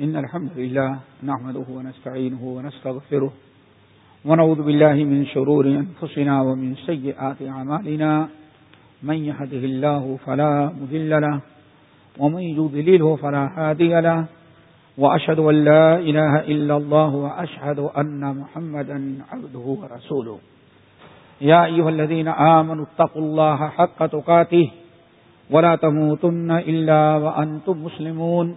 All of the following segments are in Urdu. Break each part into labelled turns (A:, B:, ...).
A: إن الحمد لله نحمده ونستعينه ونستغفره ونعوذ بالله من شرور أنفسنا ومن سيئات عمالنا من يهده الله فلا مذل له ومن يذلله فلا هادي له وأشهد أن لا إله إلا الله وأشهد أن محمدا عبده ورسوله يا أيها الذين آمنوا اتقوا الله حق تقاته ولا تموتن إلا وأنتم مسلمون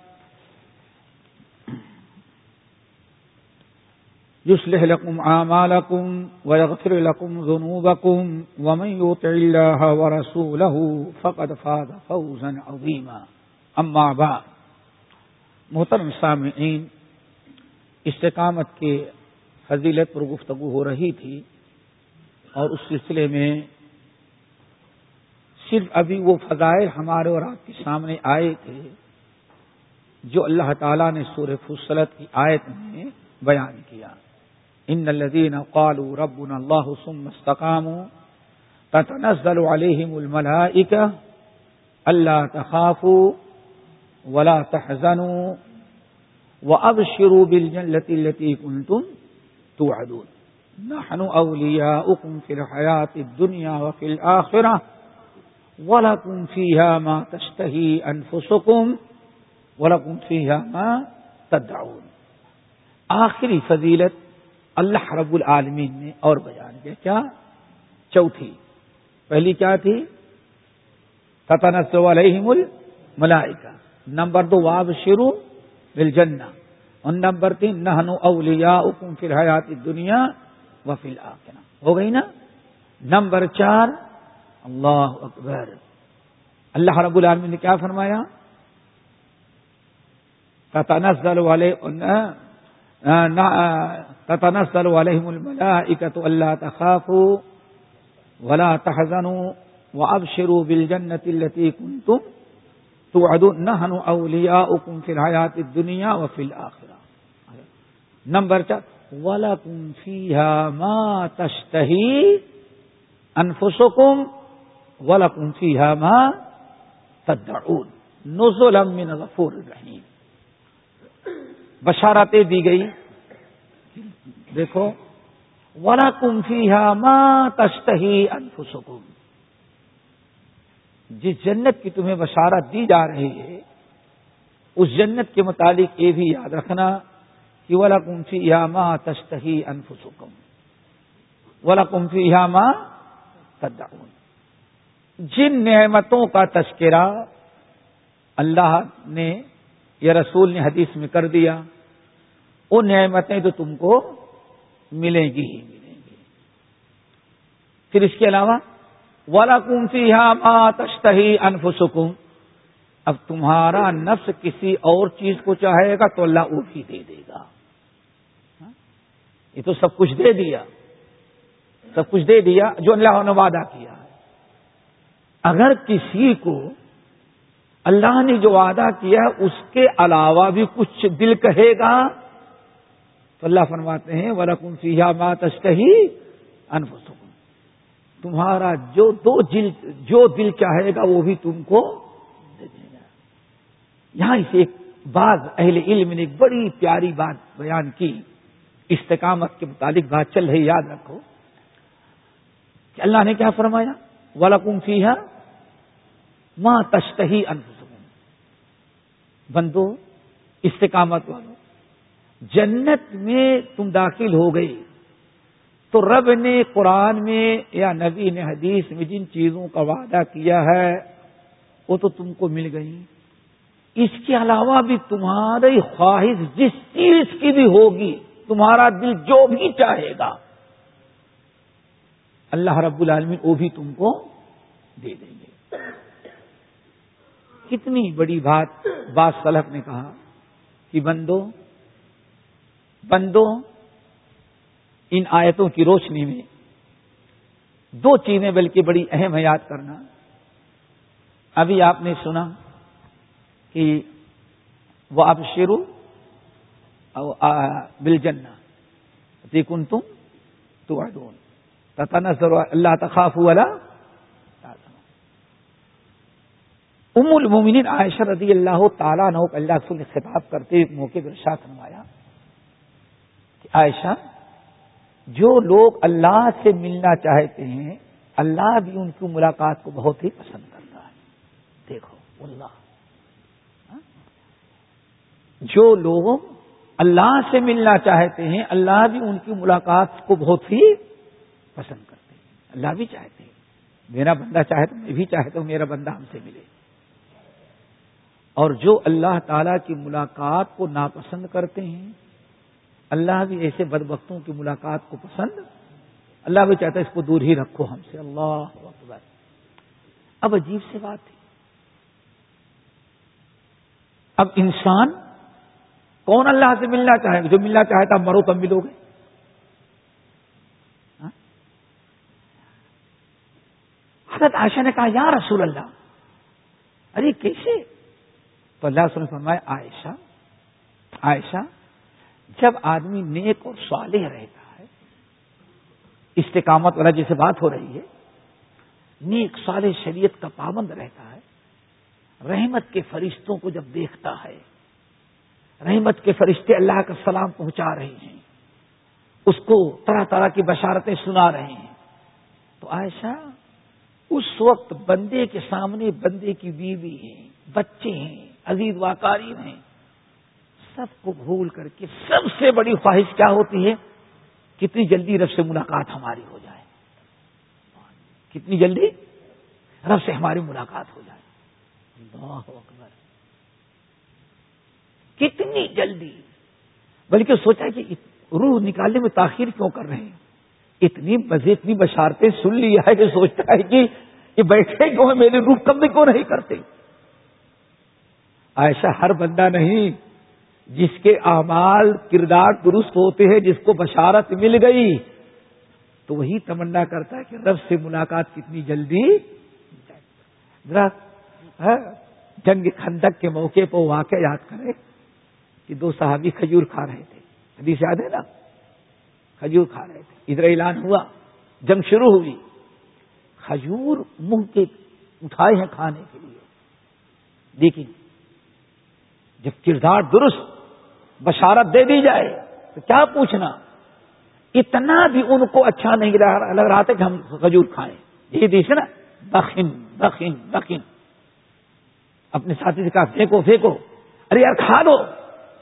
A: يصلح لكم عامالكم ويغفر لكم ذنوبكم ومن يطع الله ورسوله فقد فاز فوزا عظيما. أما بعد، محترم سامعین استقامت کے فضیلت پر گفتگو ہو رہی تھی اور اس سلسلے میں صرف ابھی وہ فضائل ہمارے اور آپ کے سامنے آئے تھے جو اللہ تعالیٰ نے سور فصلت کی آیت میں بیان کیا۔ ان الذين قالوا ربنا الله ثم استقاموا تتنزل عليهم الملائكة ألا تخافوا ولا تحزنوا وأبشروا بالجنة التي كنتم توعدون. نحن أولياؤكم في الحياة الدنيا وفي الآخرة ولكم فيها ما تشتهي أنفسكم ولكم فيها ما تدعون. آخری فضیلت اللہ رب العالمین نے اور بیان کیا کیا؟ چوتھی۔ پہلی کیا تھی؟ تتنس علیہم الملائکہ۔ نمبر دو واب شروع بل اور نمبر تین نہنو اولیا حکم فی الحیات دنیا و فی الآخرہ ہو گئی نا؟ نمبر چار، اللہ اکبر۔ اللہ رب العالمین نے کیا فرمایا؟ تتنزل والے تتنزل عليهم الملائكة ألا تخافوا ولا تحزنوا وأبشروا بالجنة التي كنتم توعدون۔ نحن أولياؤكم في الحياة الدنيا وفي الآخرة نمبر چار ولكم فيها ما تشتهي أنفسكم ولكم فيها ما تدعون۔ نزلا من غفور الرحيم بشارتیں دی گئی۔ دیکھو، ولا کمفی ماں تشتہی انفسکم جس جنت کی تمہیں بشارت دی جا رہی ہے، اس جنت کے متعلق یہ بھی یاد رکھنا کہ ولا کمفی ماں تشتہی انفسکم ولا کمفی ماں تدعون۔ جن نعمتوں کا تذکرہ اللہ نے یا رسول نے حدیث میں کر دیا وہ نعمتیں تو تم کو ملیں گی ہی ملیں گی۔ پھر اس کے علاوہ والا کنفی تشتہی انفسکم اب تمہارا نفس کسی اور چیز کو چاہے گا تو اللہ وہ بھی دے دے گا۔ یہ تو سب کچھ دے دیا۔ سب کچھ دے دیا جو اللہ نے وعدہ کیا۔ اگر کسی کو اللہ نے جو وعدہ کیا اس کے علاوہ بھی کچھ دل کہے گا۔ تو اللہ فرماتے ہیں ورکم سیاح مات اشتہی انفسکم تمہارا جو دو دل جو دل چاہے گا، وہ بھی تم کو دے دے گا۔ یہاں اسے ایک بعض اہل علم نے ایک بڑی پیاری بات بیان کی۔ استقامت کے متعلق بات چل رہی یاد رکھو۔ کہ اللہ نے کیا فرمایا؟ ولکم فیحا ماں تشتہی انفسکم بندو، استقامت والوں جنت میں تم داخل ہو گئی تو رب نے قرآن میں یا نبی نے حدیث میں جن چیزوں کا وعدہ کیا ہے، وہ تو تم کو مل گئی اس کے علاوہ بھی تمہاری خواہش جس چیز کی بھی ہوگی، تمہارا دل جو بھی چاہے گا، اللہ رب العالمین وہ بھی تم کو دے دیں گے۔ کتنی بڑی بات بات سلف نے کہا کہ بندو بندوں ان آیتوں کی روشنی میں دو چیزیں بلکہ بڑی اہم ہے یاد کرنا۔ ابھی آپ نے سنا کہ وہ اب شروع بل جنا تم تو نظر اللہ تخاف والا ام المومنین عائشہ رضی اللہ تعالیٰ نو اللہ نے خطاب کرتے موقع پر شاہ فرمایا کہ عائشہ، جو لوگ اللہ سے ملنا چاہتے ہیں، اللہ بھی ان کی ملاقات کو بہت ہی پسند کرتا ہے۔ دیکھو اللہ جو لوگ اللہ سے ملنا چاہتے ہیں، اللہ بھی ان کی ملاقات کو بہت ہی پسند کرتے ہیں۔ اللہ بھی چاہتے ہیں۔ میرا بندہ چاہے تو میں بھی چاہتا ہوں، میرا بندہ ہم سے ملے۔ اور جو اللہ تعالی کی ملاقات کو ناپسند کرتے ہیں، اللہ بھی ایسے بد وقتوں کی ملاقات کو پسند، اللہ بھی چاہتا ہے اس کو دور ہی رکھو ہم سے۔ اللہ اکبر۔ اب عجیب سے بات تھی اب انسان کون اللہ سے ملنا چاہے؟ جو ملنا چاہتا مرو تب ملو گے۔ ہاں؟ حضرت عائشہ نے کہا، یا رسول اللہ، ارے کیسے؟ تو اللہ نے فرمایا، عائشہ عائشہ، جب آدمی نیک اور صالح رہتا ہے، استقامت والا جیسے بات ہو رہی ہے، نیک صالح شریعت کا پابند رہتا ہے، رحمت کے فرشتوں کو جب دیکھتا ہے، رحمت کے فرشتے اللہ کا سلام پہنچا رہے ہیں، اس کو طرح طرح کی بشارتیں سنا رہے ہیں، تو عائشہ، اس وقت بندے کے سامنے بندے کی بیوی ہیں، بچے ہیں عزیز واقاری ہیں، سب کو بھول کر کے سب سے بڑی خواہش کیا ہوتی ہے؟ کتنی جلدی رب سے ملاقات ہماری ہو جائے۔ کتنی جلدی رب سے ہماری ملاقات ہو جائے۔ اللہ اکبر۔ کتنی جلدی۔ بلکہ سوچا کہ روح نکالنے میں تاخیر کیوں کر رہے ہیں؟ اتنی مزے اتنی بشارتیں سن لیا ہے کہ سوچتا ہے کہ یہ بیٹھے کیوں ہے میری روح کم کیوں نہیں کرتے؟ ایسا ہر بندہ نہیں جس کے اعمال کردار درست ہوتے ہیں، جس کو بشارت مل گئی۔ تو وہی تمنا کرتا ہے کہ رب سے ملاقات کتنی جلدی۔ ہاں، جنگ خندق کے موقع پر واقع یاد کرے کہ دو صحابی کھجور کھا رہے تھے۔ حدیث یاد ہے نا؟ کھجور کھا رہے تھے۔ ادھر اعلان ہوا، جنگ شروع ہوئی۔ کھجور منہ کے اٹھائے ہیں کھانے کے لیے۔ لیکن جب کردار درست بشارت دے دی جائے تو کیا پوچھنا؟ اتنا بھی ان کو اچھا نہیں لگ رہا تھا کہ ہم کھجور کھائیں۔ یہ دیکھے نا، بخن بخن بخن۔ اپنے ساتھی سے کہا، پھینکو پھینکو۔ ارے یار، کھا دو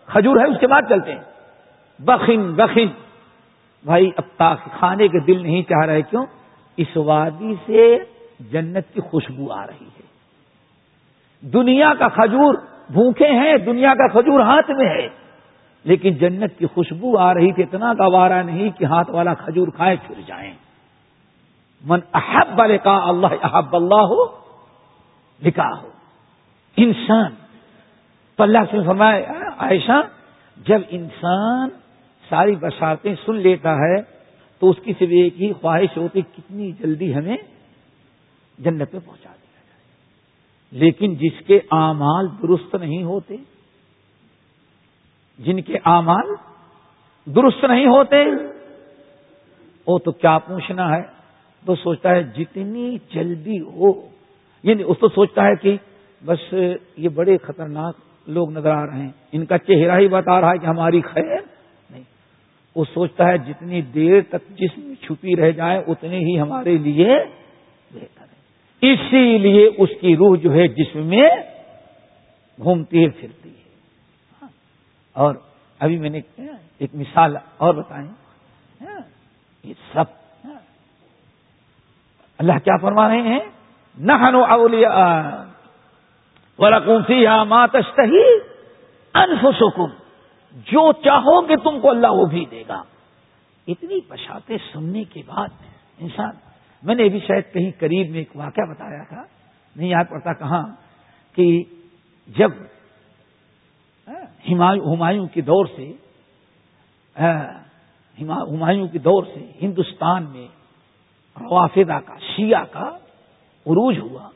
A: کھجور ہے، اس کے بعد چلتے ہیں۔ بخن بخن۔ بھائی، اب تاک کھانے کے دل نہیں چاہ رہے، کیوں؟ اس وادی سے جنت کی خوشبو آ رہی ہے۔ دنیا کا کھجور بھوکے ہیں، دنیا کا کھجور ہاتھ میں ہے۔ لیکن جنت کی خوشبو آ رہی تھی، اتنا گوارا نہیں کہ ہاتھ والا کھجور کھائے پھر جائیں۔ من احب کا اللہ، احب اللہ ہو لکھا ہو انسان، تو اللہ سے فرمایا عائشہ، جب انسان ساری بشارتیں سن لیتا ہے، تو اس کی صرف ایک ہی خواہش ہوتی، کتنی جلدی ہمیں جنت میں پہنچا دیا لیکن جس کے اعمال درست نہیں ہوتے، جن کے اعمال درست نہیں ہوتے، وہ تو کیا پوچھنا ہے؟ تو سوچتا ہے جتنی جلدی ہو یعنی اس تو سوچتا ہے کہ بس یہ بڑے خطرناک لوگ نظر آ رہے ہیں، ان کا چہرہ ہی بتا رہا ہے کہ ہماری خیر نہیں۔ وہ سوچتا ہے جتنی دیر تک جسم چھپی رہ جائے، اتنے ہی ہمارے لیے اسی لیے اس کی روح جو ہے جسم میں گھومتی ہے، پھرتی ہے۔ اور ابھی میں نے ایک مثال اور بتائیں یہ سب۔ اللہ کیا فرما رہے ہیں؟ نہ ہنو اولیا یا ماتشت انفسکم۔ جو چاہو گے تم کو اللہ وہ بھی دے گا۔ اتنی پشاتے سننے کے بعد انسان میں نے بھی شاید کہیں قریب میں ایک واقعہ بتایا تھا، نہیں یاد پڑتا کہاں، کہ جب ہمایوں کے دور سے ہمایوں کے دور سے ہندوستان میں روافدہ کا، شیعہ کا عروج ہوا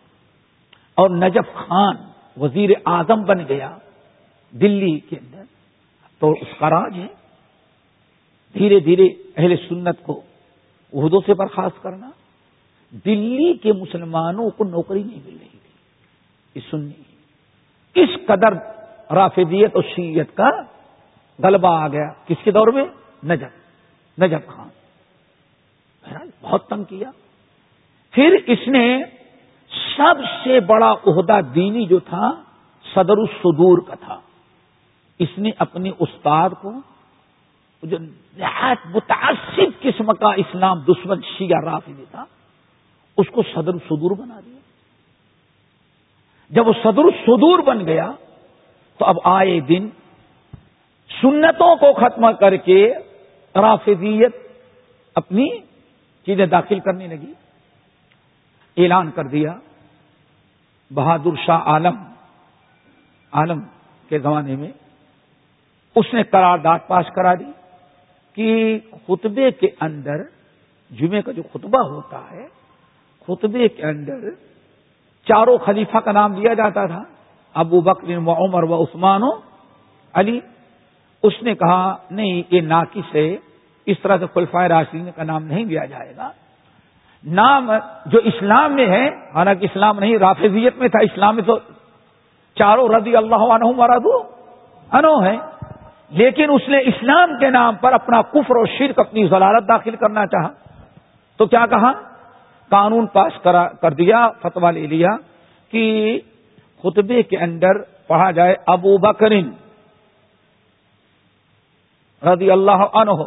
A: اور نجف خان وزیر اعظم بن گیا دلی کے اندر، تو اس کا راج ہے۔ دھیرے دھیرے اہل سنت کو عہدوں سے برخاست کرنا۔ دلی کے مسلمانوں کو نوکری نہیں مل رہی تھی۔ اس سنی اس قدر رافدیت اور شیعت کا غلبہ آ گیا؟ کس کے دور میں؟ نجب نجب خان۔ بہت تنگ کیا۔ پھر اس نے سب سے بڑا عہدہ دینی جو تھا، صدر الصدور کا تھا۔ اس نے اپنے استاد کو، جو نہایت متاثر قسم کا اسلام دشمن شیعہ رافی تھا اس کو صدر الصدور بنا دیا۔ جب وہ صدر الصدور بن گیا، تو اب آئے دن سنتوں کو ختم کر کے رافضیت اپنی چیزیں داخل کرنے لگی۔ اعلان کر دیا، بہادر شاہ عالم عالم کے زمانے میں اس نے قرارداد پاس کرا دی کہ خطبے کے اندر جمعے کا جو خطبہ ہوتا ہے خطبے کے اندر چاروں خلیفہ کا نام لیا جاتا تھا، ابو بکر و عمر و عثمان و علی۔ اس نے کہا، نہیں، یہ ناقص ہے، اس طرح سے خلفائے راشدین کا نام نہیں لیا جائے گا۔ نام جو اسلام میں ہے، حالانکہ اسلام نہیں، رافضیت میں تھا، اسلام میں تو چاروں رضی اللہ عنہ مرادو انو ہے لیکن اس نے اسلام کے نام پر اپنا کفر و شرک اپنی ضلالت داخل کرنا چاہا۔ تو کیا کہا؟ قانون پاس کر دیا فتوا لے لیا کہ خطبے کے اندر پڑھا جائے ابو بکرین رضی اللہ عنہ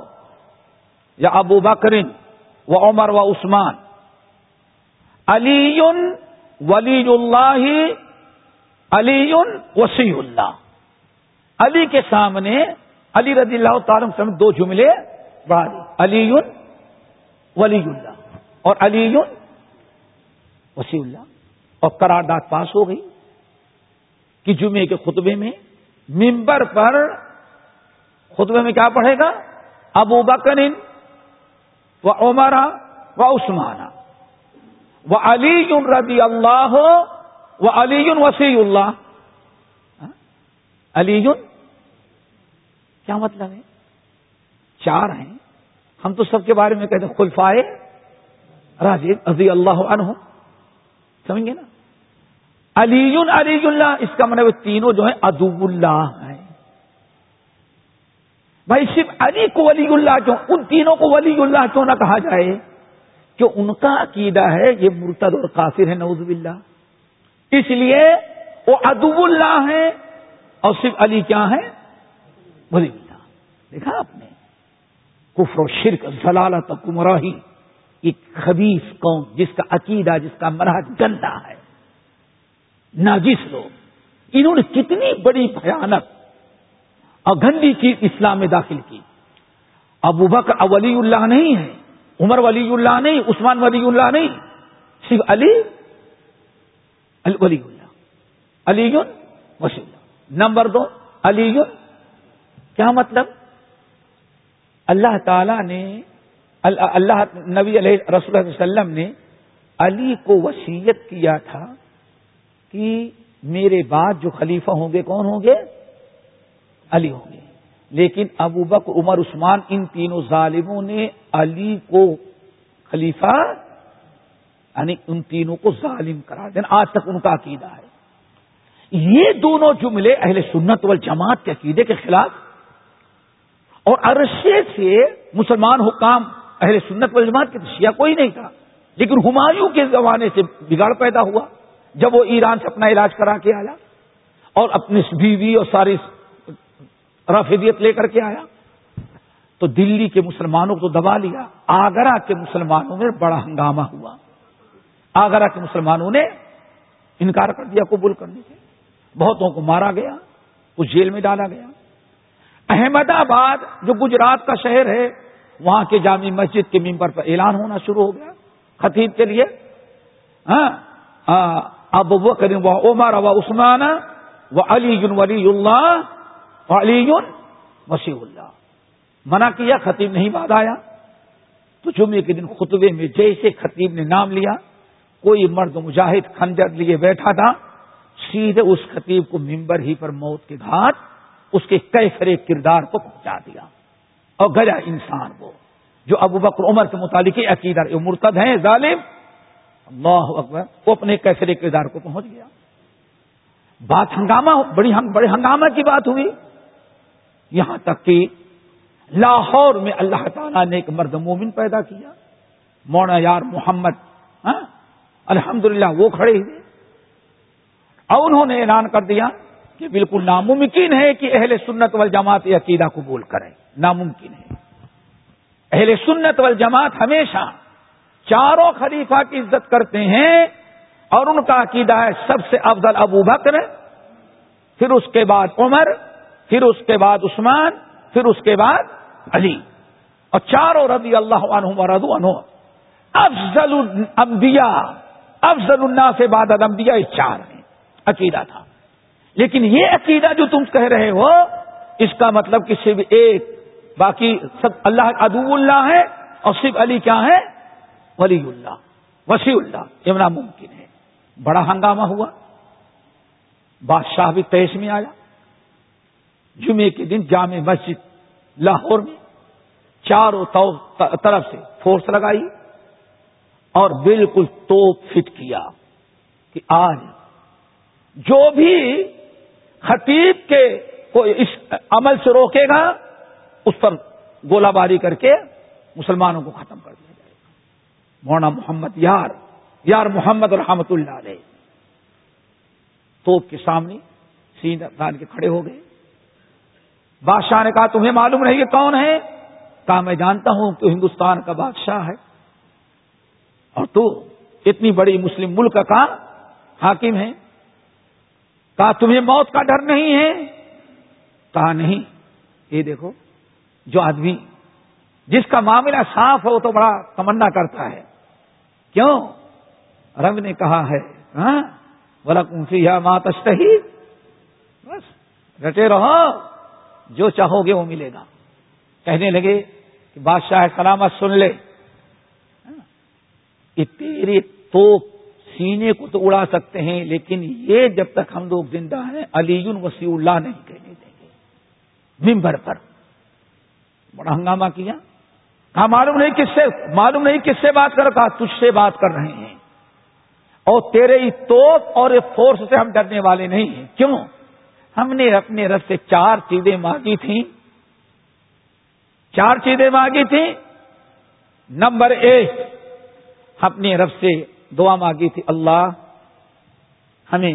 A: یا ابو بکرین و عمر و عثمان علی ولی اللہ علی وسیع اللہ علی کے سامنے، علی رضی اللہ تعالی سمجھ دو جملے علی ولی اللہ اور علی وسیع اللہ، اور قرارداد پاس ہو گئی کہ جمعے کے خطبے میں ممبر پر خطبے میں کیا پڑھے گا؟ ابو بکر و عمرا و عثمانہ وہ علی رضی اللہ وہ علی وسیع اللہ۔ ہاں؟ علی کیا مطلب ہے؟ چار ہیں۔ ہم تو سب کے بارے میں کہتے ہیں خلفائے راجد رضی اللہ عنہ۔ سمجھ گے نا؟ علی علی اللہ اس کا مطلب تینوں جو ہیں ادب اللہ ہیں۔ بھائی صرف علی کو ولی اللہ کیوں؟ ان تینوں کو ولی اللہ کیوں نہ کہا جائے؟ کہ ان کا عقیدہ ہے یہ مرتد اور کافر ہے نوز باللہ۔ اس لیے وہ ادب اللہ ہے اور صرف علی کیا ہے ولی اللہ دیکھا آپ نے؟ کفر و شرک، ضلالت کمراہی ایک خبیص قوم جس کا عقیدہ، جس کا مرحج گندا ہے۔ ناجس لوگ۔ انہوں نے کتنی بڑی بھیانک اور گندی چیز اسلام میں داخل کی۔ ابو بکر ولی اللہ نہیں ہے، عمر ولی اللہ نہیں، عثمان ولی اللہ نہیں، صرف علی ولی اللہ۔ علی وسی اللہ۔ نمبر دو علی کیا مطلب؟ اللہ تعالی نے اللہ نبی علیہ رسول اللہ علیہ وسلم نے علی کو وسیعت کیا تھا کہ میرے بعد جو خلیفہ ہوں گے کون ہوں گے؟ علی ہوں گے۔ لیکن ابو بک عمر، عثمان، ان تینوں ظالموں نے علی کو خلیفہ یعنی ان تینوں کو ظالم کرا دینا آج تک ان کا عقیدہ ہے۔ یہ دونوں جملے اہل سنت والجماعت کے عقیدے کے خلاف اور عرصے سے مسلمان حکام اہل سنت والجماعت کے شیعہ کوئی نہیں تھا۔ لیکن ہمایوں کے زمانے سے بگاڑ پیدا ہوا۔ جب وہ ایران سے اپنا علاج کرا کے آیا اور اپنی بیوی اور ساری رافیدیت لے کر کے آیا، تو دلی کے مسلمانوں کو دبا لیا۔ آگرہ کے مسلمانوں میں بڑا ہنگامہ ہوا۔ آگرہ کے مسلمانوں نے انکار کر دیا، قبول کرنے سے بہتوں کو مارا گیا کچھ جیل میں ڈالا گیا۔ احمد آباد، جو گجرات کا شہر ہے وہاں کے جامع مسجد کے ممبر پر اعلان ہونا شروع ہو گیا خطیب کے لیے۔ اب وہ کریں وہ عمر و عثمان وہ علی ولی اللہ علی وسیع اللہ۔ منع کیا، خطیب نہیں بعد آیا۔ تو جمعے کے دن خطبے میں جیسے خطیب نے نام لیا، کوئی مرد مجاہد خنجر لیے بیٹھا تھا، سیدھے اس خطیب کو ممبر ہی پر موت کے گھاٹ، اس کے کیفرے کردار کو پہنچا دیا۔ اور گیا انسان وہ، جو ابو بکر عمر کے متعلق عقیدہ مرتد ہیں، ظالم۔ اللہ اکبر، وہ اپنے کیفرے کردار کو پہنچ گیا۔ بات ہنگامہ، بڑی بڑے ہنگامہ کی بات ہوئی۔ یہاں تک کہ لاہور میں اللہ تعالیٰ نے ایک مرد مومن پیدا کیا۔ مونا یار محمد ہاں الحمد وہ کھڑے ہوئے۔ اور انہوں نے اعلان کر دیا کہ بالکل ناممکن ہے کہ اہل سنت وال جماعت عقیدہ قبول کریں۔ ناممکن ہے۔ اہل سنت وال جماعت ہمیشہ چاروں خلیفہ کی عزت کرتے ہیں اور ان کا عقیدہ ہے سب سے افضل ابو بکر، پھر اس کے بعد عمر، پھر اس کے بعد عثمان، پھر اس کے بعد علی۔ اور چاروں رضی اللہ عنہ ردو عنہ افضل الانبیاء، افضل اللہ سے بعد الانبیاء چار ہیں۔ عقیدہ تھا۔ لیکن یہ عقیدہ جو تم کہہ رہے ہو، اس کا مطلب کہ صرف ایک، باقی سب اللہ ادو اللہ ہے اور صرف علی کیا ہے؟ ولی اللہ، وسیع اللہ، یہ ممکن ہے۔ بڑا ہنگامہ ہوا۔ بادشاہ بھی تیس میں آیا۔ جمعے کے دن جامع مسجد لاہور میں چاروں طرف سے فورس لگائی اور بالکل توپ فٹ کیا کہ آج جو بھی خطیب کے کو اس عمل سے روکے گا، اس پر گولہ باری کر کے مسلمانوں کو ختم کر دیا جائے گا۔ مولانا محمد یار یار محمد رحمت اللہ علیہ۔ توپ کے سامنے سین افغان کے کھڑے ہو گئے۔ بادشاہ نے کہا، تمہیں معلوم نہیں یہ کون ہے؟ کہا، میں جانتا ہوں تو ہندوستان کا بادشاہ ہے۔ اور تو اتنی بڑی مسلم ملک کا حاکم ہے؟ کہا، تمہیں موت کا ڈر نہیں ہے؟ کہا، نہیں۔ یہ دیکھو، جو آدمی جس کا معاملہ صاف ہو تو بڑا تمنا کرتا ہے۔ کیوں؟ رنگ نے کہا ہے ہاں؟ بولا کنفی یا ماتشت ہی بس رٹے رہو۔ جو چاہو گے وہ ملے گا۔ کہنے لگے کہ بادشاہ سلامت سن لے۔ یہ تیرے تو سینے کو تو اڑا سکتے ہیں، لیکن یہ جب تک ہم لوگ زندہ ہیں، علی وسیع اللہ نہیں کہنے دیں گے ممبر پر۔ بڑا ہنگامہ کیا۔ کہا، معلوم نہیں کس سے، معلوم نہیں کس سے بات کر، کہا، تجھ سے بات کر رہے ہیں۔ اور تیرے توپ اور فورس سے ہم ڈرنے والے نہیں ہیں۔ کیوں؟ ہم نے اپنے رب سے چار چیزیں مانگی تھیں۔ چار چیزیں مانگی تھیں۔ نمبر ایک اپنے رب سے دعا مانگی تھی، اللہ ہمیں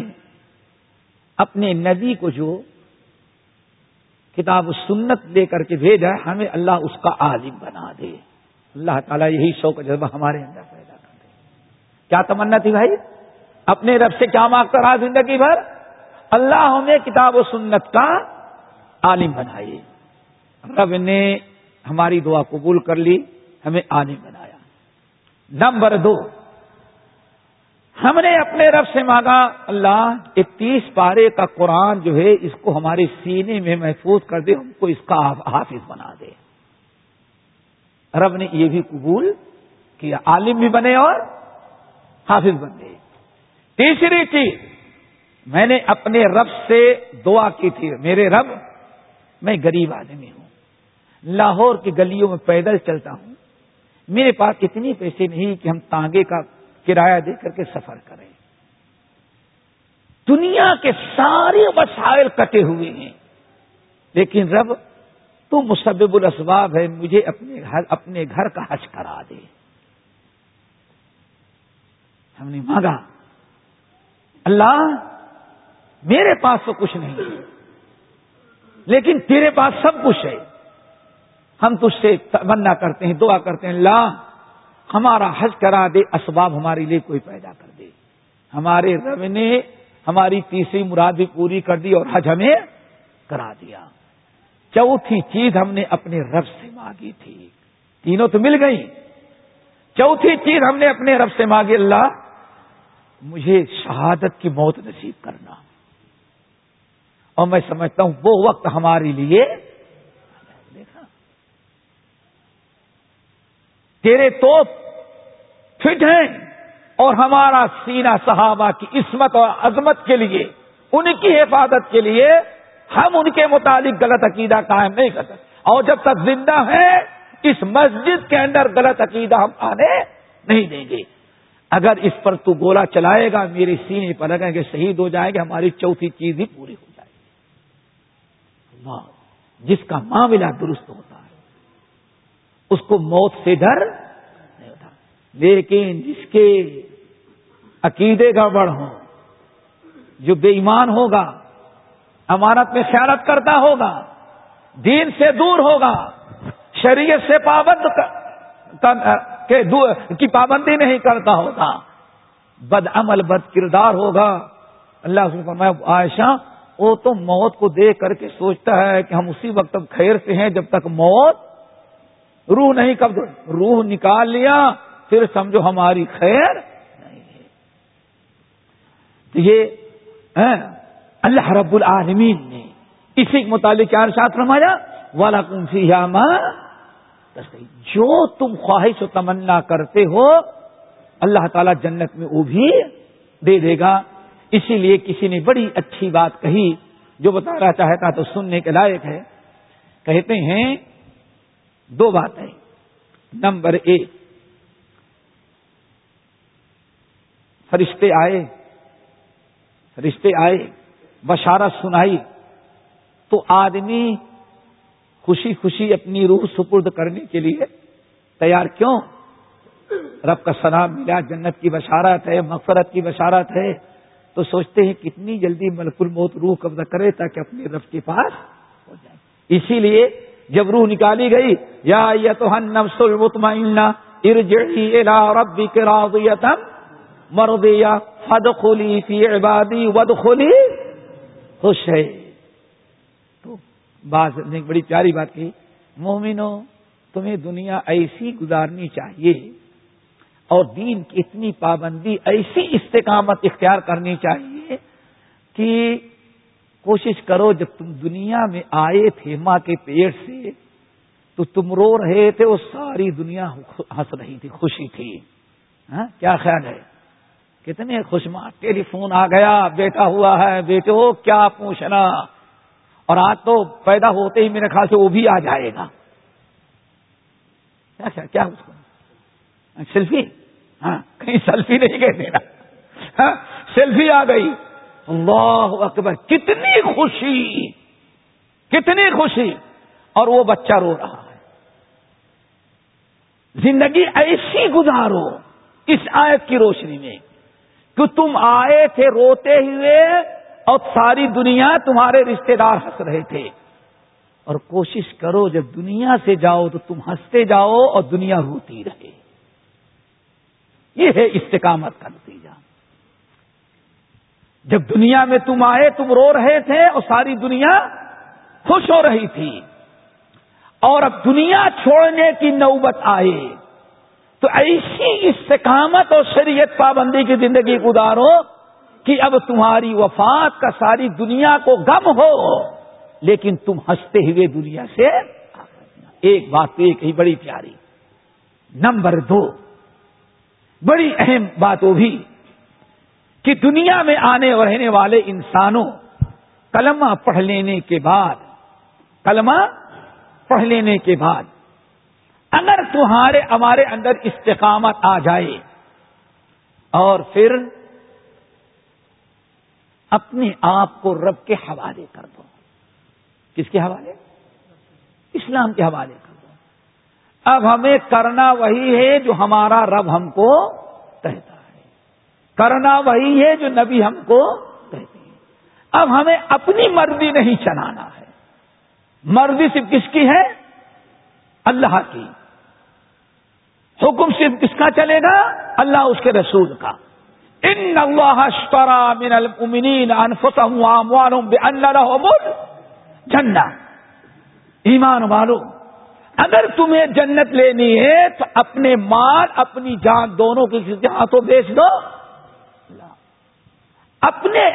A: اپنے نبی کو جو کتاب سنت لے کر کے بھیجا ہمیں اللہ اس کا عالم بنا دے۔ اللہ تعالیٰ یہی شوق جذبہ ہمارے اندر پیدا کر دے۔ کیا تمنا تھی بھائی؟ اپنے رب سے کیا مانگتا رہا زندگی بھر؟ اللہ ہمیں کتاب و سنت کا عالم بنائیے رب نے ہماری دعا قبول کر لی، ہمیں عالم بنایا۔ نمبر دو ہم نے اپنے رب سے مانگا، اللہ تیس پارے کا قرآن جو ہے، اس کو ہمارے سینے میں محفوظ کر دے، ہم کو اس کا حافظ بنا دے۔ رب نے یہ بھی قبول کیا، عالم بھی بنے اور حافظ بن گئے۔ تیسری چیز، میں نے اپنے رب سے دعا کی تھی، میرے رب، میں غریب آدمی ہوں۔ لاہور کی گلیوں میں پیدل چلتا ہوں۔ میرے پاس اتنی پیسے نہیں کہ ہم تانگے کا کرایہ دے کر کے سفر کریں۔ دنیا کے سارے وسائل کٹے ہوئے ہیں۔ لیکن رب، تو مسبب الاسباب ہے، مجھے اپنے گھر اپنے گھر کا حج کرا دے۔ ہم نے مانگا۔ اللہ، میرے پاس تو کچھ نہیں ہے۔ لیکن تیرے پاس سب کچھ ہے۔ ہم تجھ سے تمنا کرتے ہیں، دعا کرتے ہیں، اللہ ہمارا حج کرا دے، اسباب ہمارے لیے کوئی پیدا کر دے۔ ہمارے رب نے ہماری تیسری مراد بھی پوری کر دی اور حج ہمیں کرا دیا۔ چوتھی چیز ہم نے اپنے رب سے مانگی تھی۔ تینوں تو مل گئی چوتھی چیز ہم نے اپنے رب سے مانگی، اللہ، مجھے شہادت کی موت نصیب کرنا۔ اور میں سمجھتا ہوں وہ وقت ہمارے لیے دیکھا۔ تیرے توپ فٹ ہیں اور ہمارا سینہ صحابہ کی عصمت اور عظمت کے لیے، ان کی حفاظت کے لیے ہم ان کے متعلق غلط عقیدہ قائم نہیں کر سکتے۔ اور جب تک زندہ ہیں، اس مسجد کے اندر غلط عقیدہ ہم آنے نہیں دیں گے۔ اگر اس پر تو گولا چلائے گا، میرے سینے پر لگیں گے، شہید ہو جائے گا ہماری چوتھی چیز ہی پوری ہو جائے گی۔ جس کا معاملہ درست ہوتا ہے، اس کو موت سے ڈر لیکن جس کے عقیدے گڑبڑ ہوں، جو بے ایمان ہوگا، امانت میں خیالت کرتا ہوگا، دین سے دور ہوگا، شریعت سے پابند کی پابندی نہیں کرتا ہوگا، بد عمل، بد کردار ہوگا۔ اللہ سے فرمایا، عائشہ، وہ تو موت کو دیکھ کر کے سوچتا ہے کہ ہم اسی وقت خیر سے ہیں جب تک موت روح نہیں کب روح نکال لیا۔ پھر سمجھو ہماری خیر نہیں ہے۔ تو یہ ہاں، اللہ رب العالمین نے اسی کے متعلق کیا ارشاد فرمایا؟ والا کنفی جو تم خواہش و تمنا کرتے ہو، اللہ تعالی جنت میں وہ بھی دے دے گا۔ اسی لیے کسی نے بڑی اچھی بات کہی، جو بتانا چاہتا تو سننے کے لائق ہے۔ کہتے ہیں دو باتیں۔ نمبر ایک فرشتے آئے۔ فرشتے آئے، بشارت سنائی۔ تو آدمی خوشی خوشی اپنی روح سپرد کرنے کے لیے تیار کیوں؟ رب کا سلام ملا، جنت کی بشارت ہے مفرت کی بشارت ہے۔ تو سوچتے ہیں کتنی جلدی ملک الموت روح قبضہ کرے تاکہ اپنے رب کے پاس ہو جائے۔ اسی لیے جب روح نکالی گئی، یا تو نفس المطمئنہ، ارجعی الى ربک راضیتم مردیا فد خلی فی عبادی ود خلی خوش ہے تو بعض نے بڑی پیاری بات کی مومنو، تمہیں دنیا ایسی گزارنی چاہیے اور دین کی اتنی پابندی، ایسی استقامت اختیار کرنی چاہیے کہ کوشش کرو جب تم دنیا میں آئے تھے ماں کے پیٹ سے تو تم رو رہے تھے، وہ ساری دنیا ہنس رہی تھی، خوشی تھی۔ ہاں کیا خیال ہے؟ کتنے خوشما ٹیلی فون آ گیا، بیٹا ہوا ہے بیٹے ہو کیا پوچھنا؟ اور آج تو پیدا ہوتے ہی میرے خیال سے وہ بھی آ جائے گا۔ کیا کیا اس کو؟ سیلفی؟ ہاں کہیں سیلفی نہیں گئے دینا۔ ہاں، سیلفی آ گئی۔ اللہ اکبر، کتنی خوشی کتنی خوشی۔ اور وہ بچہ رو رہا ہے۔ زندگی ایسی گزارو، اس آیت کی روشنی میں۔ کہ تم آئے تھے روتے ہوئے اور ساری دنیا تمہارے رشتے دار ہنس رہے تھے۔ اور کوشش کرو جب دنیا سے جاؤ تو تم ہنستے جاؤ اور دنیا روتی رہے۔ یہ ہے استقامت کا نتیجہ۔ جب دنیا میں تم آئے، تم رو رہے تھے اور ساری دنیا خوش ہو رہی تھی۔ اور اب دنیا چھوڑنے کی نوبت آئے۔ تو ایسی استقامت اور شریعت پابندی کی زندگی گزارو کہ اب تمہاری وفات کا ساری دنیا کو غم ہو، لیکن تم ہنستے ہوئے دنیا سے ایک بات تو ایک ہی بڑی پیاری۔ نمبر دو، بڑی اہم بات وہ بھی کہ دنیا میں آنے اور رہنے والے انسانوں، کلمہ پڑھ لینے کے بعد، کلمہ پڑھ لینے کے بعد اگر تمہارے ہمارے اندر استقامت آ جائے اور پھر اپنے آپ کو رب کے حوالے کر دو۔ کس کے حوالے؟ اسلام کے حوالے کر دو۔ اب ہمیں کرنا وہی ہے جو ہمارا رب ہم کو کہتا ہے۔ کرنا وہی ہے جو نبی ہم کو کہتے ہیں۔ اب ہمیں اپنی مرضی نہیں چلانا ہے۔ مرضی صرف کس کی ہے؟ اللہ کی۔ حکم صرف کس کا چلے گا؟ اللہ اس کے رسول کا۔ ان اللہ من المؤمنین انفسهم واموالهم بان لهم الجنہ۔ ایمان والو، اگر تمہیں جنت لینی ہے تو اپنے مال، اپنی جان دونوں کی ہاتھوں بیچ دو۔ اپنے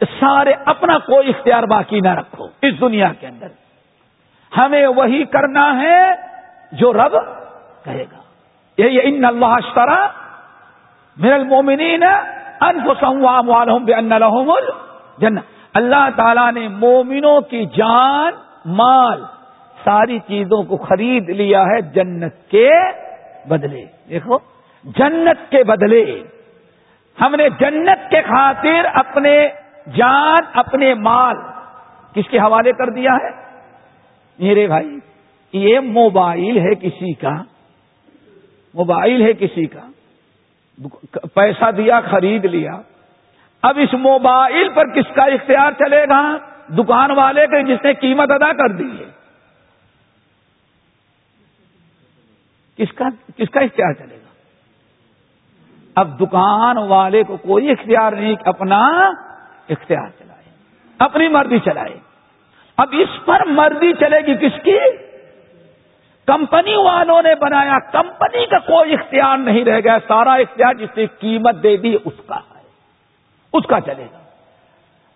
A: سارے، اپنا کوئی اختیار باقی نہ رکھو۔ اس دنیا کے اندر ہمیں وہی کرنا ہے جو رب کہے گا۔ یہی ان اللہ اشترا من المومنین انفسهم واموالهم بان لهم الجنہ۔ اللہ تعالیٰ نے مومنوں کی جان، مال، ساری چیزوں کو خرید لیا ہے جنت کے بدلے۔ دیکھو، جنت کے بدلے۔ ہم نے جنت کے خاطر اپنے جان، اپنے مال کس کے حوالے کر دیا ہے؟ میرے بھائی، یہ موبائل ہے کسی کا۔ موبائل ہے کسی کا، پیسہ دیا، خرید لیا۔ اب اس موبائل پر کس کا اختیار چلے گا؟ دکان والے کے جس نے قیمت ادا کر دی ہے۔ کس کا کس کا اختیار چلے گا؟ اب دکان والے کو کوئی اختیار نہیں، اپنا اختیار چلائے، اپنی مرضی چلائے۔ اب اس پر مرضی چلے گی کس کی؟ کمپنی والوں نے بنایا، کمپنی کا کوئی اختیار نہیں رہ گیا، سارا اختیار جس نے قیمت دے دی اس کا ہے، اس کا چلے گا۔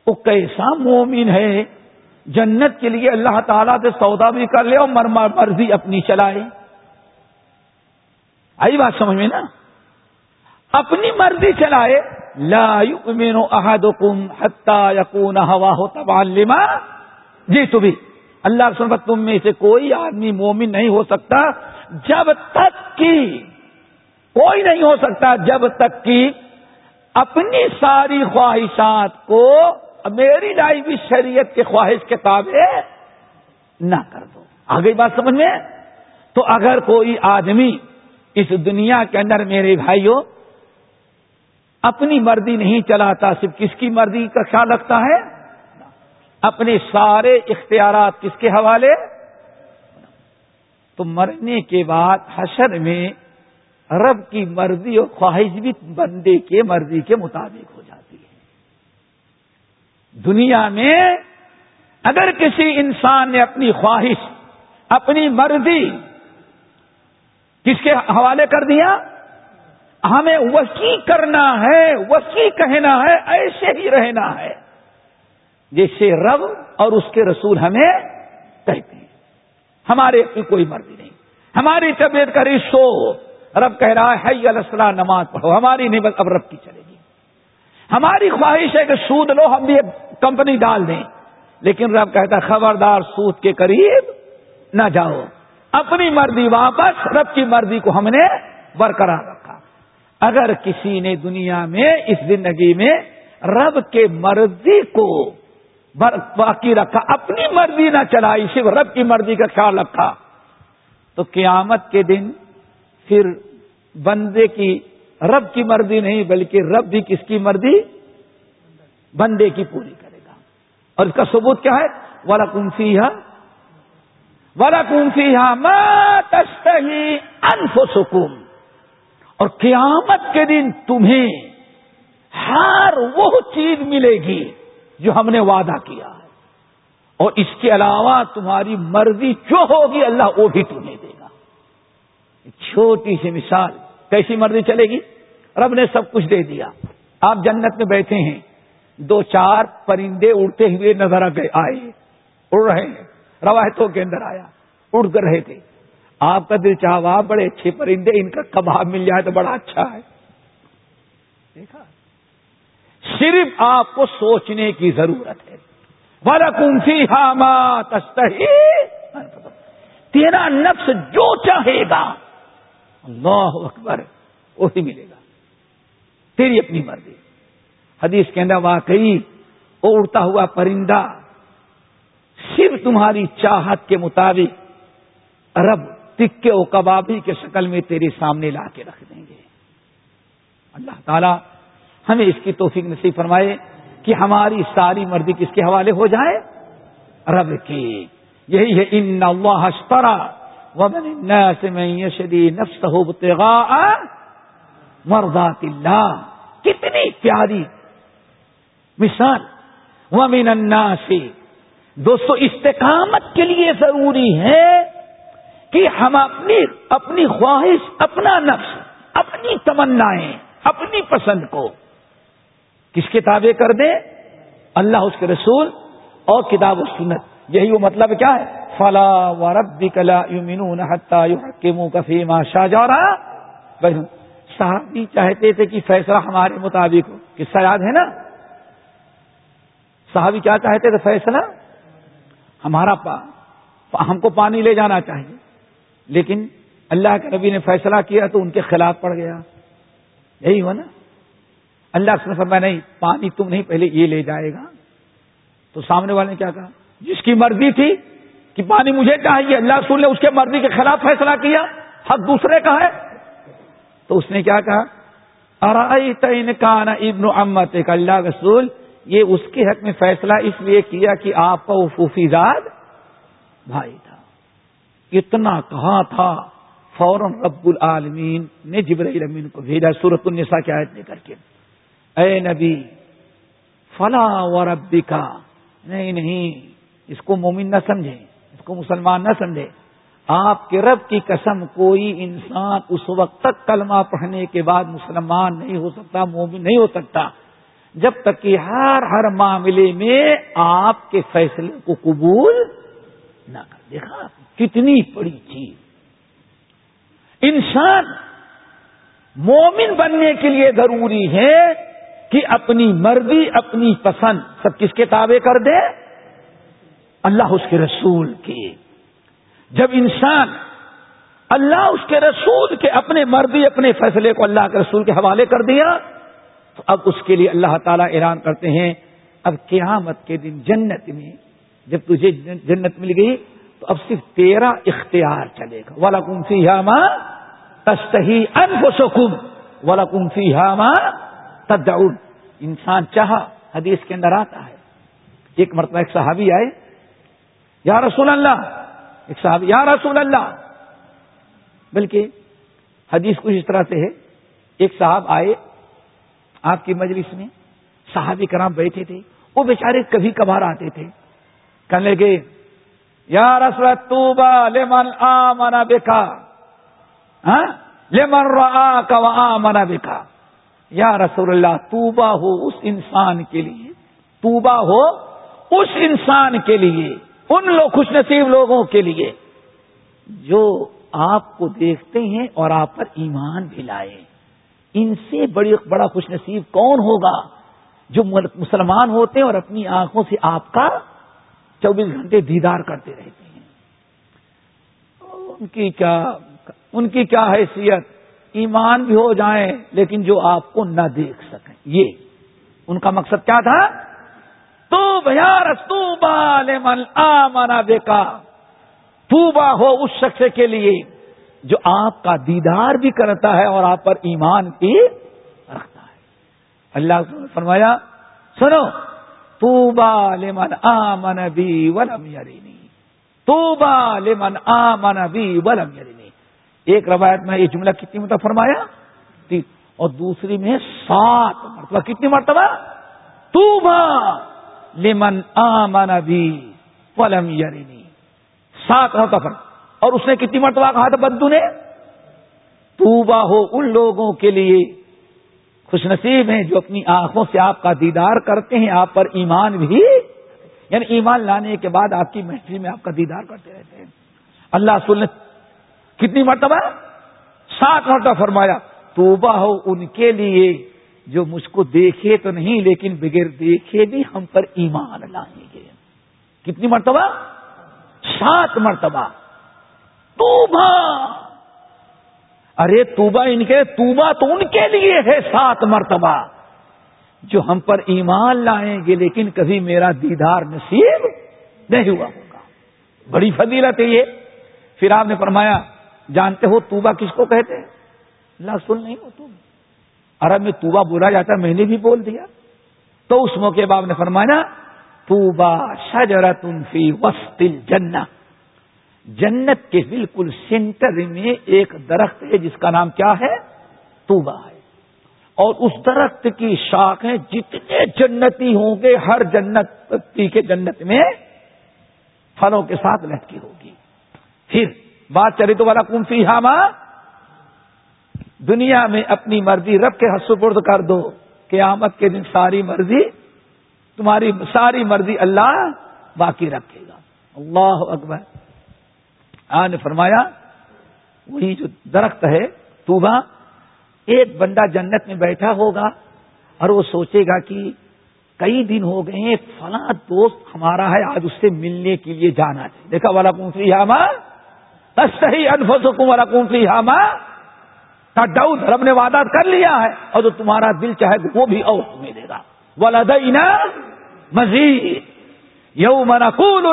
A: وہ کیسا مومن ہے، جنت کے لیے اللہ تعالیٰ سے سودا بھی کر لے اور مرضی اپنی چلائے۔ آئی بات سمجھ میں نا؟ اپنی مرضی چلائے، لا یؤمن احدکم حتی یکون ہوا ہو تبالما جی تو بھی اللہ سن تم میں سے کوئی آدمی مومن نہیں ہو سکتا جب تک کہ کوئی نہیں ہو سکتا جب تک کہ اپنی ساری خواہشات کو میری لائی بھی شریعت کے خواہش کے تابع نہ کر دو۔ آگے بات سمجھ میں؟ تو اگر کوئی آدمی اس دنیا کے اندر میرے بھائیوں اپنی مرضی نہیں چلاتا، صرف کس کی مرضی کا خیال رکھتا ہے؟ اپنے سارے اختیارات کس کے حوالے؟ تو مرنے کے بعد حشر میں رب کی مرضی اور خواہش بھی بندے کے مرضی کے مطابق ہو جاتی ہے۔ دنیا میں اگر کسی انسان نے اپنی خواہش، اپنی مرضی کس کے حوالے کر دیا؟ ہمیں وسیع کرنا ہے، وسیع کہنا ہے، ایسے ہی رہنا ہے۔ جیسے رب اور اس کے رسول ہمیں کہتے ہیں۔ ہمارے کوئی مرضی نہیں۔ ہماری طبیعت کا رشو رب کہہ رہا ہے السلام نماز پڑھو۔ ہماری نہیں اب رب کی چلے گی۔ ہماری خواہش ہے کہ سود لو، ہم بھی ایک کمپنی ڈال دیں۔ لیکن رب کہتا خبردار سود کے قریب نہ جاؤ۔ اپنی مرضی واپس، رب کی مرضی کو ہم نے برقرار رکھا۔ اگر کسی نے دنیا میں، اس زندگی میں رب کے مرضی کو باقی رکھا اپنی مرضی نہ چلائی، صرف رب کی مرضی کا خیال رکھا۔ تو قیامت کے دن پھر بندے کی رب کی مرضی نہیں، بلکہ رب بھی کس کی مرضی؟ بندے کی پوری کرے گا۔ اور اس کا ثبوت کیا ہے؟ والا کنفی ہے والا کنفی تشتہی انف سکون اور قیامت کے دن تمہیں ہر وہ چیز ملے گی۔ جو ہم نے وعدہ کیا ہے۔ اور اس کے علاوہ تمہاری مرضی جو ہوگی اللہ وہ بھی تمہیں دے گا۔ چھوٹی سی مثال، کیسی مرضی چلے گی؟ رب نے سب کچھ دے دیا۔ آپ جنت میں بیٹھے ہیں، دو چار پرندے اڑتے ہوئے نظر آئے، اڑ رہے ہیں، روایتوں کے اندر آیا، اڑ کر رہے تھے۔ آپ کا دل چاہا بڑے اچھے پرندے، ان کا کباب مل جائے تو بڑا اچھا ہے۔ دیکھا؟ صرف آپ کو سوچنے کی ضرورت ہے۔ والا کنفی ہاما تستہی تیرا نفس جو چاہے گا، اللہ اکبر، وہی ملے گا۔ تیری اپنی مرضی۔ حدیث کے اندر واقعی وہ اڑتا ہوا پرندہ صرف تمہاری چاہت کے مطابق رب تکے و کبابی کے شکل میں تیرے سامنے لا کے رکھ دیں گے۔ اللہ تعالی ہمیں اس کی توفیق نصیب فرمائے کہ ہماری ساری مرضی کس کے حوالے ہو جائے؟ رب کی۔ یہی ہے، ان اللہ ومن الناس من يشري نفسه ابتغاء مرضات اللہ۔ کتنی پیاری مثال۔ ومن الناس۔ دوستو، استقامت کے لیے ضروری ہے کہ ہم اپنی اپنی خواہش، اپنا نفس، اپنی تمنائیں، اپنی پسند کو کس کے تابع کر دیں؟ اللہ اس کے رسول اور کتاب و سنت۔ یہی وہ مطلب کیا ہے؟ فلا و رب کلا یو منہ منہ کفی ماں شاہ جا رہا صحابی چاہتے تھے کہ فیصلہ ہمارے مطابق ہو۔ قصہ یاد ہے نا؟ صحابی کیا چاہتے تھے فیصلہ؟ ہمارا پا ہم کو پانی لے جانا چاہیے۔ لیکن اللہ کے نبی نے فیصلہ کیا تو ان کے خلاف پڑ گیا۔ یہی ہوا نا؟ اللہ سے فرمایا، نہیں، پانی تم نہیں پہلے یہ لے جائے گا. تو سامنے والے نے کیا کہا، جس کی مرضی تھی کہ پانی مجھے چاہیے، اللہ رسول نے اس کے مرضی کے خلاف فیصلہ کیا، حق دوسرے کا ہے. تو اس نے کیا کہا ارائی تین کان ابن امت اللہ رسول، یہ اس کے حق میں فیصلہ اس لیے کیا کہ آپ کا وہ فوفیزاد بھائی تھا۔ اتنا کہا تھا؟ فوراً رب العالمین نے جبرائیل امین کو بھیجا سورت النساء کی آیت لے کر کے۔ اے نبی، فلا و ربی کا نہیں نہیں، اس کو مومن نہ سمجھے اس کو مسلمان نہ سمجھے آپ کے رب کی قسم، کوئی انسان اس وقت تک کلمہ پڑھنے کے بعد مسلمان نہیں ہو سکتا، مومن نہیں ہو سکتا۔ جب تک کہ ہر ہر معاملے میں آپ کے فیصلے کو قبول نہ کر۔ دیکھا، کتنی بڑی چیز۔ انسان مومن بننے کے لیے ضروری ہے کہ اپنی مرضی، اپنی پسند سب کس کے تابع کر دے؟ اللہ اس کے رسول کے۔ جب انسان اللہ اس کے رسول کے اپنے مرضی، اپنے فیصلے کو اللہ کے رسول کے حوالے کر دیا، تو اب اس کے لیے اللہ تعالیٰ اعلان کرتے ہیں، اب قیامت کے دن جنت میں، جب تجھے جنت مل گئی، تو اب صرف تیرا اختیار چلے گا۔ والا کنفی ہاما تستہی ان سکم والا کنفی ہاما تدعون۔ انسان چاہا حدیث کے اندر آتا ہے۔ ایک مرتبہ ایک صحابی آئے، یا رسول اللہ ایک صحابی، یا رسول اللہ بلکہ حدیث کچھ اس طرح سے ہے، ایک صاحب آئے آپ کی مجلس میں، صحابی کرام بیٹھے تھے، وہ بیچارے کبھی کبھار آتے تھے۔ کہنے لگے، یا رسول توبا لمن آ منا بیکا ہاں؟ لمن را کا آ منا بیکا یا رسول اللہ توبا ہو اس انسان کے لیے۔ توبا ہو اس انسان کے لیے، ان لوگ خوش نصیب لوگوں کے لیے۔ جو آپ کو دیکھتے ہیں اور آپ پر ایمان بھی لائے۔ ان سے بڑی بڑا خوش نصیب کون ہوگا جو مسلمان ہوتے ہیں اور اپنی آنکھوں سے آپ کا چوبیس گھنٹے دیدار کرتے رہتے ہیں۔ ان کی کیا ان کی کیا حیثیت؟ ایمان بھی ہو جائیں لیکن جو آپ کو نہ دیکھ سکیں۔ یہ۔ ان کا مقصد کیا تھا؟ تو بھیا من آ منا بیکا توبا ہو اس شخص کے لیے جو آپ کا دیدار بھی کرتا ہے اور آپ پر ایمان بھی رکھتا ہے۔ اللہ فرمایا، سنو تو لمن آمن بی ولم یرینی تو لمن آمن بی ولم یرینی ایک روایت میں یہ جملہ کتنی مرتبہ فرمایا؟ اور دوسری میں سات مرتبہ۔ کتنی مرتبہ؟ تو لمن آمن بی ولم یرینی سات مرتبہ اور اس نے کتنی مرتبہ کہا تھا بدو نے؟ توبا ہو ان لوگوں کے لیے خوش نصیب ہیں جو اپنی آنکھوں سے آپ کا دیدار کرتے ہیں، آپ پر ایمان بھی یعنی ایمان لانے کے بعد آپ کی محفل میں آپ کا دیدار کرتے رہتے ہیں۔ اللہ رسول نے کتنی مرتبہ؟ سات مرتبہ فرمایا، توبہ ہو ان کے لیے جو مجھ کو دیکھے تو نہیں، لیکن بغیر دیکھے بھی ہم پر ایمان لائیں گے۔ کتنی مرتبہ؟ سات مرتبہ۔ توبا ارے توبا ان کے توبا تو ان کے لیے ہے سات مرتبہ۔ جو ہم پر ایمان لائیں گے، لیکن کبھی میرا دیدار نصیب نہیں ہوا ہوگا۔ بڑی فضیلت ہے یہ۔ پھر آپ نے فرمایا جانتے ہو توبا کس کو کہتے ہیں؟ اللہ سن نہیں ہو تم۔ عرب میں توبا بولا جاتا میں نے بھی بول دیا۔ تو اس موقع باپ نے فرمایا توبا شجرت فی وسط الجنہ۔ جنت کے بالکل سینٹر میں ایک درخت ہے، جس کا نام کیا ہے؟ توبا ہے۔ اور اس درخت کی شاخیں جتنے جنتی ہوں گے، ہر جنت کے جنت میں پھلوں کے ساتھ لٹکی ہوگی۔ پھر بات چلے تو والا کون سی ہاما دنیا میں اپنی مرضی رب کے حسپرد کر دو۔ قیامت کے دن ساری مرضی، تمہاری ساری مرضی اللہ باقی رکھے گا۔ اللہ اکبر۔ نے فرمایا، وہی جو درخت ہے توبا ایک بندہ جنت میں بیٹھا ہوگا اور وہ سوچے گا کہ کئی دن ہو گئے ہیں فلاں دوست ہمارا ہے، آج اس سے ملنے کے لیے جانا چاہیے دیکھا والا کنفری ہاما بس صحیح انفسکم والا کنفری ہاما کا ڈاؤٹ رب نے وعدہ کر لیا ہے اور جو تمہارا دل چاہے گا وہ بھی اور تمہیں دے گا۔ ولدینا مزید یو منا کون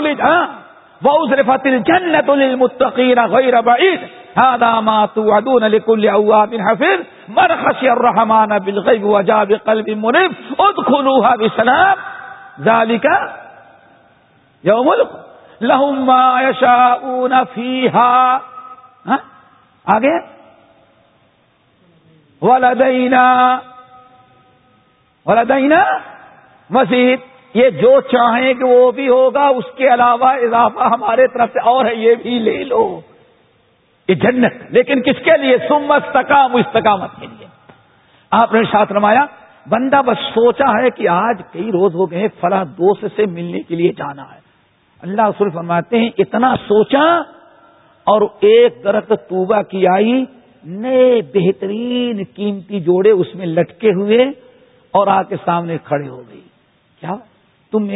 A: وہ ازرفت الجنت للمتقین غیر بعید هذا ما توعدون لكل اواب حفظ من خشي الرحمن بالغيب وجاء بقلب منيب۔ ادخلوها بسلام۔ ذلك يوم القيامه لهم ما يشاءون فيها ہاں؟ آگے؟ ولدینا۔ ولدینا؟ مزید۔ یہ جو چاہیں کہ وہ بھی ہوگا، اس کے علاوہ اضافہ ہمارے طرف سے اور ہے، یہ بھی لے لو۔ یہ جنت۔ لیکن کس کے لیے؟ سم استقام استقامت کے لیے۔ آپ نے ساتھ رمایا بندہ بس سوچا ہے کہ آج کئی روز ہو گئے، فلاں دوست سے ملنے کے لیے جانا ہے۔ اللہ رسول فرماتے ہیں، اتنا سوچا اور ایک درخت توبہ کی آئی، نئے بہترین قیمتی جوڑے اس میں لٹکے ہوئے اور آ کے سامنے کھڑے ہو گئی۔ کیا؟ تم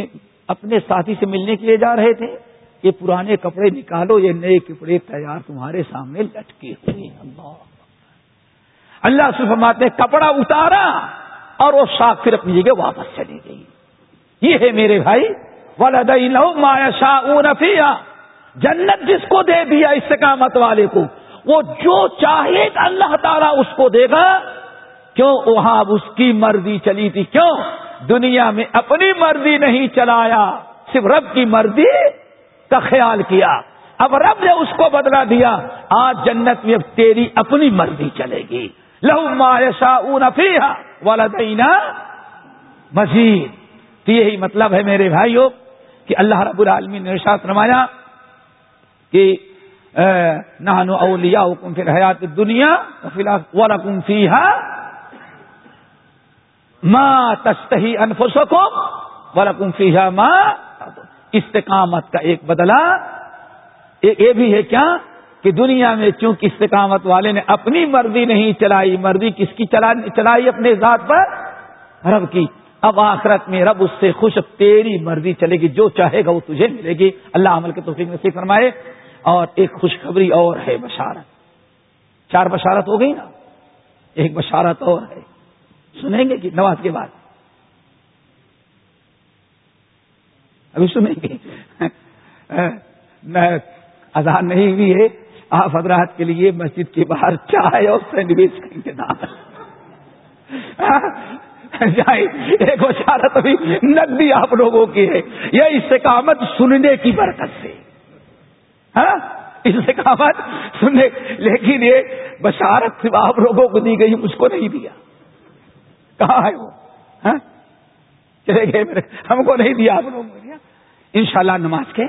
A: اپنے ساتھی سے ملنے کے لیے جا رہے تھے؟ یہ پرانے کپڑے نکالو، یہ نئے کپڑے تیار تمہارے سامنے لٹکے ہوئے۔ اللہ اللہ سے فرماتے کپڑا اتارا اور وہ شاخ پھر اپنی جگہ واپس چلی گئی۔ یہ ہے میرے بھائی ولدئی لو مایا شاہ جنت جس کو دے دیا استقامت والے کو، وہ جو چاہے اللہ تعالیٰ اس کو دے گا۔ کیوں؟ وہاں اس کی مرضی چلی تھی۔ کیوں؟ دنیا میں اپنی مرضی نہیں چلایا، صرف رب کی مرضی کا خیال کیا۔ اب رب نے اس کو بدلا دیا۔ آج جنت میں اب تیری اپنی مرضی چلے گی۔ لہو مایشا فیحا والا مزید تو یہی مطلب ہے میرے بھائیوں۔ کہ اللہ رب العالمین نے ساتھ رمایا کہ نہانو اولیا حکم پھر حیات دنیا فی الحال فیحا ماں تستہی انفسکم ولکم فیحا ماں استقامت کا ایک بدلا ایک یہ بھی ہے کیا کہ دنیا میں چونکہ استقامت والے نے اپنی مرضی نہیں چلائی، مرضی کس کی چلائی اپنے ذات پر؟ رب کی۔ اب آخرت میں رب اس سے خوش، تیری مرضی چلے گی، جو چاہے گا وہ تجھے ملے گی۔ اللہ عمل کے توفیق میں فرمائے۔ اور ایک خوشخبری اور ہے، بشارت۔ چار بشارت ہو گئی نا؟ ایک بشارت اور ہے۔ سنیں گے کہ نواز کے بعد۔ ابھی سنیں گے۔ آزاد نہیں ہوئی ہے۔ آپ حضرات کے لیے مسجد کے باہر چائے اور سینڈوچ کا انتظام ایک وشارت ابھی ندی آپ لوگوں کی ہے۔ یہ استقامت سننے کی برکت سے۔ ہاں؟ استقامت سننے۔ لیکن یہ بشارت صرف آپ لوگوں کو دی گئی مجھ کو نہیں دیا۔ کہاں ہے وہ؟ ہاں؟ چلے گئے ہم کو نہیں دیا آپ لوگوں کو دیا ان شاء اللہ نماز کے